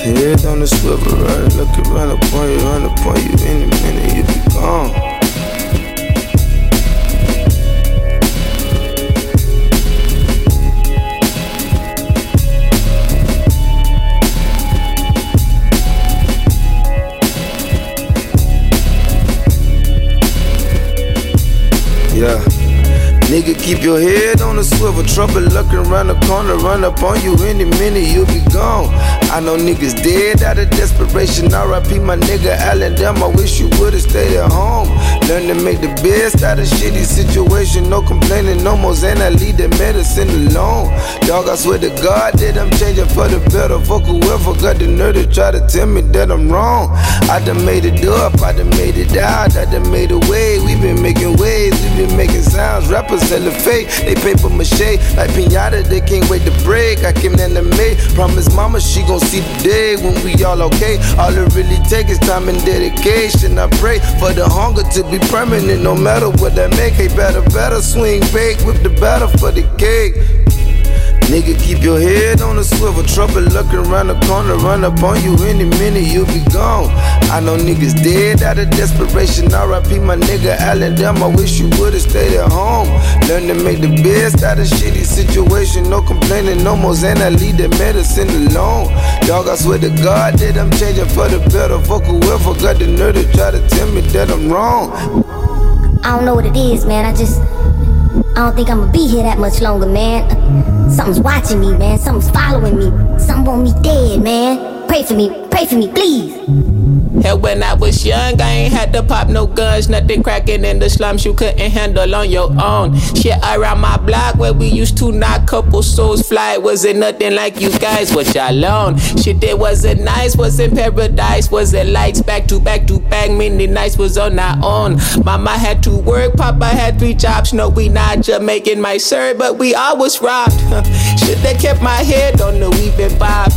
Head on the swivel, right? Looking run up on you, run up on you. Any minute you be gone. Yeah. Nigga, keep your head on the swivel. Trouble looking around the corner, run up on you any minute, you'll be gone. I know niggas dead out of desperation. RIP my nigga Allen, damn, I wish you would've stayed at home. Learn to make the best out of shitty situation. No complaining, no more Xan, I leave the medicine alone. Dog, I swear to God that I'm changing for the better. Fuck whoever got the nerve to try to tell me that I'm wrong. I done made it up, I done made it out, I done made a way. we been making waves, we been making sounds. Rappers selling fake, they paper mache. Like pinata, they can't wait to break. I came in the May, promise mama she gon' see the day when we all okay. All it really takes is time and dedication. I pray for the hunger to be permanent, no matter what I make. Hey, better, better swing bake with the batter for the cake. Nigga, keep your head on the swivel. Trouble looking around the corner, run up on you any minute, you'll be gone. I know niggas dead out of desperation. RIP my nigga Allen, I wish you would've stayed at home. Learn to make the best out of shitty situation. No complaining, no more Xan, I leave the medicine alone. Dog, I swear to God that I'm changing for the better. Fuck whoever got the nerve to try to tell me that I'm wrong. I don't know what it is, man. I just. I don't think I'ma be here that much longer, man. Something's watching me, man. Something's following me. Something want me dead, man. Pray for me. Pray for me, please. Hell, when I was young, I ain't had to pop no guns. Nothing cracking in the slums you couldn't handle on your own. Shit around my block where we used to knock couple souls fly. Wasn't nothing like you guys, what y'all on. Shit, it wasn't nice, wasn't paradise. Wasn't lights back to back to back. Many nights was on our own. Mama had to work, Papa had three jobs. No, we not Jamaican, my sir, but we always robbed. They kept my head on the weeping bob.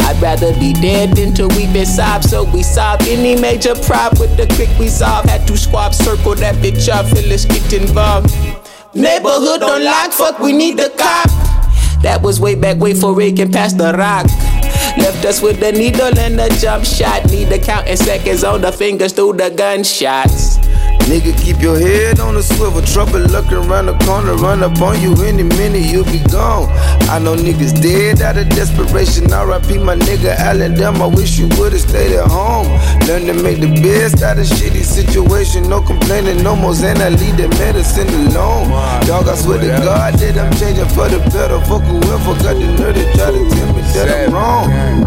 I'd rather be dead than to weep and sob, so we solve any major prop with the quick resolve. Had to squab circle that bitch up, Phyllis get involved. Neighborhood on lock, fuck, we need the cop. That was way back, way for raking past the rock. Left us with the needle and the jump shot. Need to count in seconds on the fingers through the gunshots. Nigga, keep your head on the swivel. Trouble looking around the corner, run up on you any minute, you'll be gone. I know niggas dead out of desperation. RIP my nigga Allen, damn, I wish you would've stayed at home. Learn to make the best out of shitty situation. No complaining, no more Xan, I leave the medicine alone. Dog, I swear to God that I'm changing for the better. Fuck whoever got the nerve to try to tell me that I'm wrong.